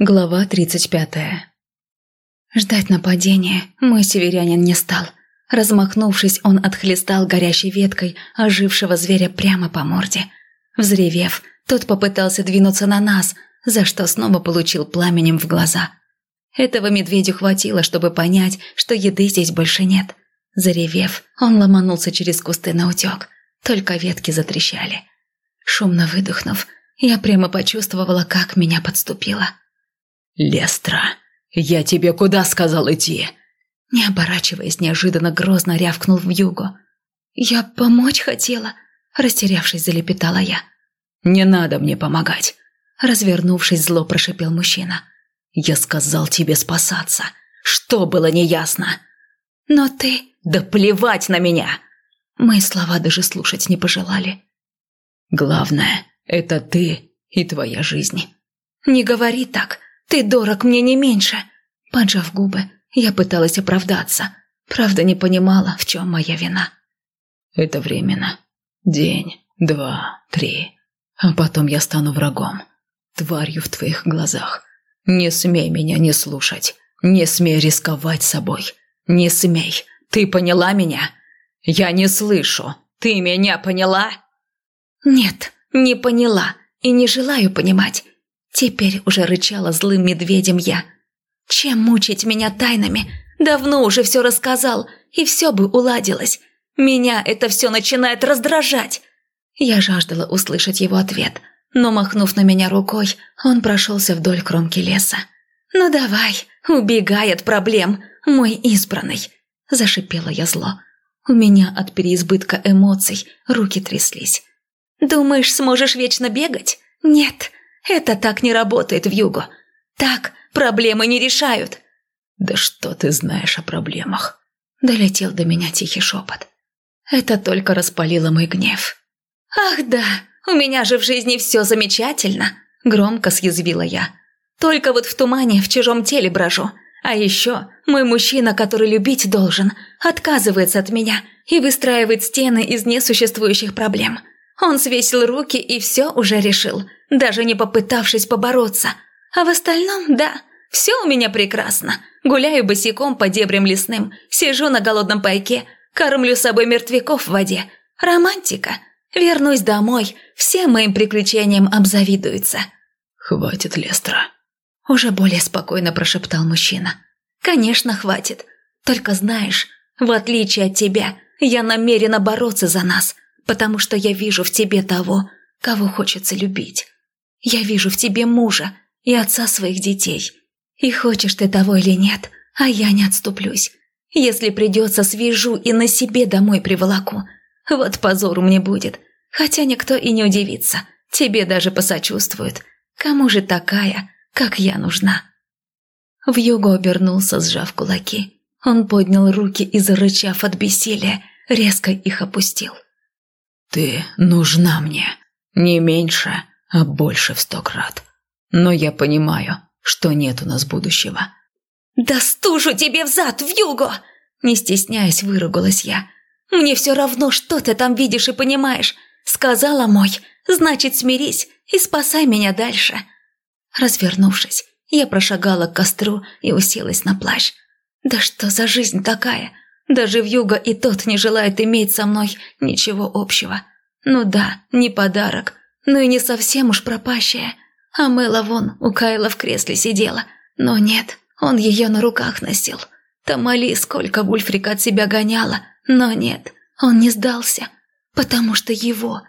Глава 35 Ждать нападения мой северянин не стал. Размахнувшись, он отхлестал горящей веткой ожившего зверя прямо по морде. Взревев, тот попытался двинуться на нас, за что снова получил пламенем в глаза. Этого медведю хватило, чтобы понять, что еды здесь больше нет. Заревев, он ломанулся через кусты на утек. Только ветки затрещали. Шумно выдохнув, я прямо почувствовала, как меня подступило. «Лестра, я тебе куда сказал идти?» Не оборачиваясь, неожиданно грозно рявкнул в югу. «Я помочь хотела», – растерявшись, залепетала я. «Не надо мне помогать», – развернувшись, зло прошипел мужчина. «Я сказал тебе спасаться. Что было неясно?» «Но ты...» «Да плевать на меня!» Мои слова даже слушать не пожелали. «Главное, это ты и твоя жизнь». «Не говори так. Ты дорог мне не меньше!» Поджав губы, я пыталась оправдаться. Правда, не понимала, в чем моя вина. «Это временно. День, два, три. А потом я стану врагом. Тварью в твоих глазах. Не смей меня не слушать. Не смей рисковать собой. Не смей. Ты поняла меня? Я не слышу. Ты меня поняла?» «Нет, не поняла и не желаю понимать. Теперь уже рычала злым медведем я. Чем мучить меня тайнами? Давно уже все рассказал, и все бы уладилось. Меня это все начинает раздражать. Я жаждала услышать его ответ, но, махнув на меня рукой, он прошелся вдоль кромки леса. «Ну давай, убегай от проблем, мой избранный!» – зашипела я зло. У меня от переизбытка эмоций руки тряслись. «Думаешь, сможешь вечно бегать? Нет, это так не работает в Юго. Так проблемы не решают. Да что ты знаешь о проблемах? Долетел до меня тихий шепот. Это только распалило мой гнев. Ах да, у меня же в жизни все замечательно, громко съязвила я. Только вот в тумане в чужом теле брожу. А еще мой мужчина, который любить должен, отказывается от меня и выстраивает стены из несуществующих проблем. Он свесил руки и все уже решил, даже не попытавшись побороться. А в остальном, да, все у меня прекрасно. Гуляю босиком по дебрям лесным, сижу на голодном пайке, кормлю собой мертвяков в воде. Романтика. Вернусь домой, всем моим приключениям обзавидуются. «Хватит, Лестра», – уже более спокойно прошептал мужчина. «Конечно, хватит. Только знаешь, в отличие от тебя, я намерена бороться за нас потому что я вижу в тебе того, кого хочется любить. Я вижу в тебе мужа и отца своих детей. И хочешь ты того или нет, а я не отступлюсь. Если придется, свяжу и на себе домой приволоку. Вот позору мне будет. Хотя никто и не удивится. Тебе даже посочувствует. Кому же такая, как я нужна?» Вьюго обернулся, сжав кулаки. Он поднял руки и, зарычав от бессилия, резко их опустил. Ты нужна мне. Не меньше, а больше в сто крат. Но я понимаю, что нет у нас будущего. «Да стужу тебе взад, в юго!» Не стесняясь, выругалась я. «Мне все равно, что ты там видишь и понимаешь. Сказала мой, значит, смирись и спасай меня дальше». Развернувшись, я прошагала к костру и уселась на плащ. «Да что за жизнь такая? Даже в юго и тот не желает иметь со мной ничего общего. Ну да, не подарок, но и не совсем уж пропащая. А Мэла вон у Кайла в кресле сидела. Но нет, он ее на руках носил. Тамали сколько Вульфрика от себя гоняла, но нет, он не сдался, потому что его.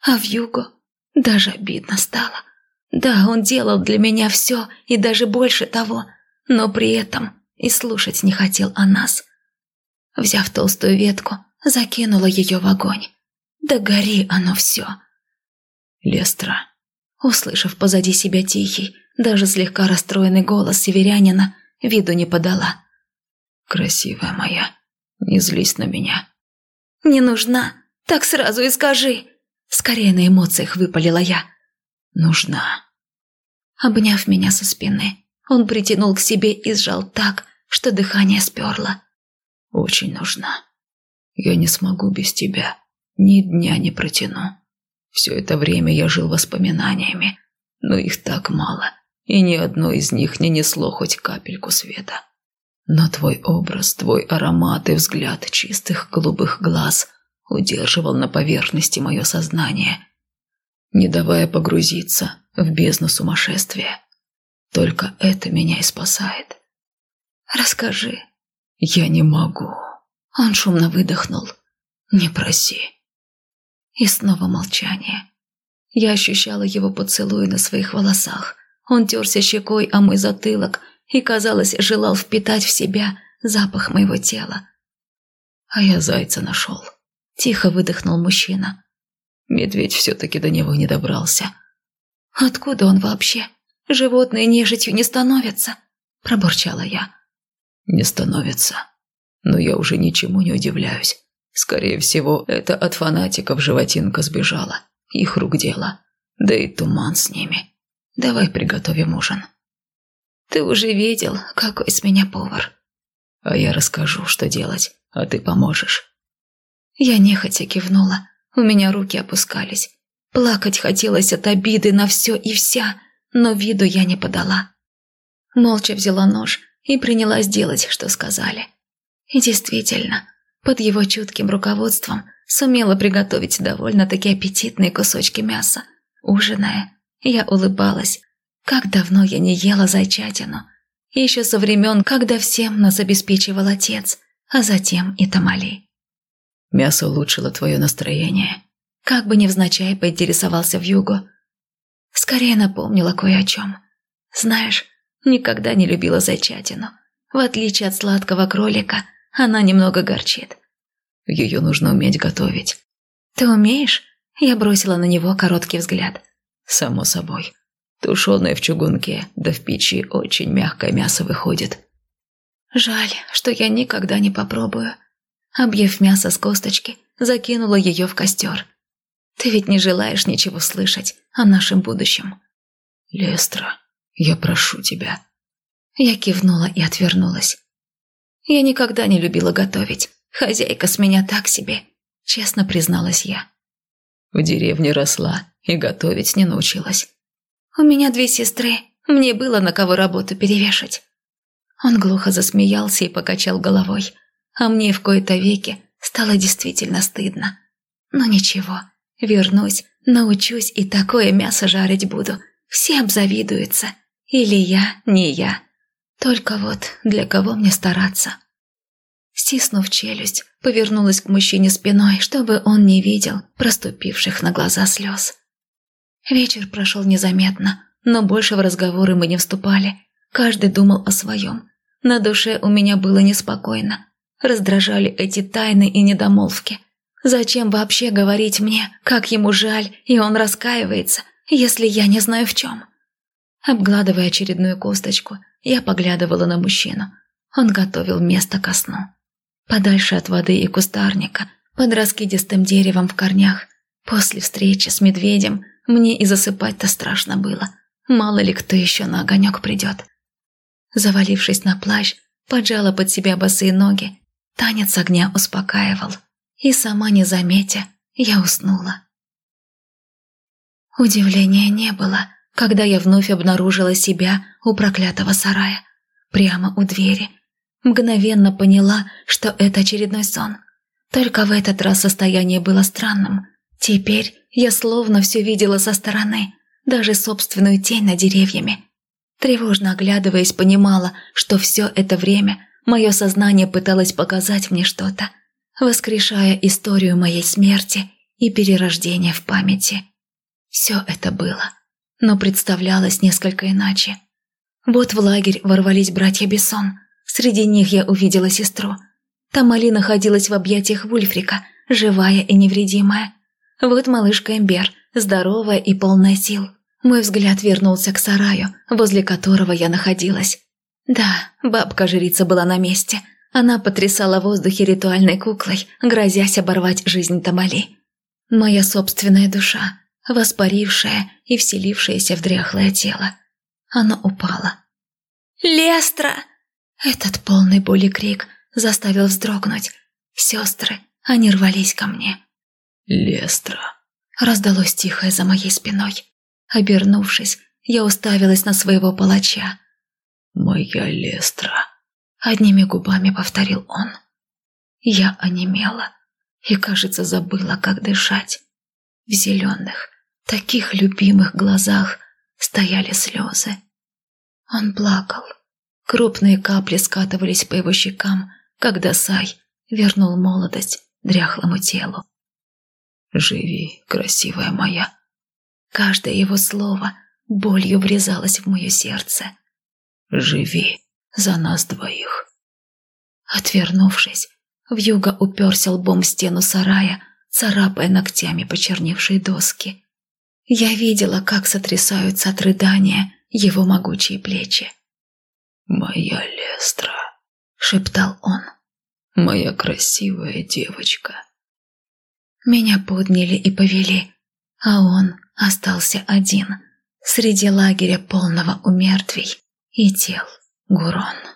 А в юго даже обидно стало. Да, он делал для меня все и даже больше того, но при этом и слушать не хотел о нас. Взяв толстую ветку, закинула ее в огонь. Да гори оно все. Лестра. Услышав позади себя тихий, даже слегка расстроенный голос северянина, виду не подала. «Красивая моя, не злись на меня». «Не нужна, так сразу и скажи!» Скорее на эмоциях выпалила я. «Нужна». Обняв меня со спины, он притянул к себе и сжал так, что дыхание сперло. Очень нужна. Я не смогу без тебя. Ни дня не протяну. Все это время я жил воспоминаниями, но их так мало. и ни одно из них не несло хоть капельку света. Но твой образ, твой аромат и взгляд чистых голубых глаз удерживал на поверхности мое сознание, не давая погрузиться в бездну сумасшествия. Только это меня и спасает. «Расскажи». «Я не могу». Он шумно выдохнул. «Не проси». И снова молчание. Я ощущала его поцелуй на своих волосах. Он терся щекой о мой затылок и, казалось, желал впитать в себя запах моего тела. А я зайца нашел. Тихо выдохнул мужчина. Медведь все-таки до него не добрался. «Откуда он вообще? Животные нежитью не становятся», – пробурчала я. «Не становятся. Но я уже ничему не удивляюсь. Скорее всего, это от фанатиков животинка сбежала. Их рук дело. Да и туман с ними. Давай приготовим ужин». «Ты уже видел, какой с меня повар». «А я расскажу, что делать, а ты поможешь». Я нехотя кивнула. У меня руки опускались. Плакать хотелось от обиды на все и вся, но виду я не подала. Молча взяла нож и принялась делать, что сказали. И действительно, под его чутким руководством сумела приготовить довольно-таки аппетитные кусочки мяса. Ужиная, я улыбалась. Как давно я не ела зайчатину. Еще со времен, когда всем нас обеспечивал отец, а затем и Тамали. Мясо улучшило твое настроение. Как бы невзначай поинтересовался в югу. Скорее напомнила кое о чем. Знаешь, никогда не любила зайчатину. В отличие от сладкого кролика, она немного горчит. Ее нужно уметь готовить. Ты умеешь? Я бросила на него короткий взгляд. Само собой. Тушеное в чугунке, да в печи очень мягкое мясо выходит. Жаль, что я никогда не попробую. Объев мясо с косточки, закинула ее в костер. «Ты ведь не желаешь ничего слышать о нашем будущем?» «Лестра, я прошу тебя». Я кивнула и отвернулась. Я никогда не любила готовить. Хозяйка с меня так себе, честно призналась я. В деревне росла и готовить не научилась. У меня две сестры, мне было на кого работу перевешать. Он глухо засмеялся и покачал головой а мне в кои-то веки стало действительно стыдно. Но ничего, вернусь, научусь и такое мясо жарить буду. Все обзавидуются. Или я, не я. Только вот для кого мне стараться? Стиснув челюсть, повернулась к мужчине спиной, чтобы он не видел проступивших на глаза слез. Вечер прошел незаметно, но больше в разговоры мы не вступали. Каждый думал о своем. На душе у меня было неспокойно. Раздражали эти тайны и недомолвки. Зачем вообще говорить мне, как ему жаль, и он раскаивается, если я не знаю в чем? Обгладывая очередную косточку, я поглядывала на мужчину. Он готовил место ко сну. Подальше от воды и кустарника, под раскидистым деревом в корнях. После встречи с медведем мне и засыпать-то страшно было. Мало ли кто еще на огонек придет. Завалившись на плащ, поджала под себя босые ноги Танец огня успокаивал, и сама не заметя, я уснула. Удивления не было, когда я вновь обнаружила себя у проклятого сарая, прямо у двери. Мгновенно поняла, что это очередной сон. Только в этот раз состояние было странным. Теперь я словно все видела со стороны, даже собственную тень над деревьями. Тревожно оглядываясь, понимала, что все это время Мое сознание пыталось показать мне что-то, воскрешая историю моей смерти и перерождения в памяти. Все это было, но представлялось несколько иначе. Вот в лагерь ворвались братья Бессон. Среди них я увидела сестру. Тамали находилась в объятиях Вульфрика, живая и невредимая. Вот малышка Эмбер, здоровая и полная сил. Мой взгляд вернулся к сараю, возле которого я находилась. Да, бабка-жрица была на месте. Она потрясала в воздухе ритуальной куклой, грозясь оборвать жизнь Тамали. Моя собственная душа, воспарившая и вселившаяся в дряхлое тело. Оно упало. «Лестра!» Этот полный боли крик заставил вздрогнуть. Сестры, они рвались ко мне. «Лестра!» Раздалось тихое за моей спиной. Обернувшись, я уставилась на своего палача. «Моя Лестра», — одними губами повторил он. Я онемела и, кажется, забыла, как дышать. В зеленых, таких любимых глазах стояли слезы. Он плакал. Крупные капли скатывались по его щекам, когда Сай вернул молодость дряхлому телу. «Живи, красивая моя!» Каждое его слово болью врезалось в мое сердце. «Живи за нас двоих!» Отвернувшись, Вьюга уперся лбом в стену сарая, царапая ногтями почерневшие доски. Я видела, как сотрясаются от рыдания его могучие плечи. «Моя Лестра», — шептал он, — «моя красивая девочка». Меня подняли и повели, а он остался один среди лагеря полного умертвий и тел Гурон.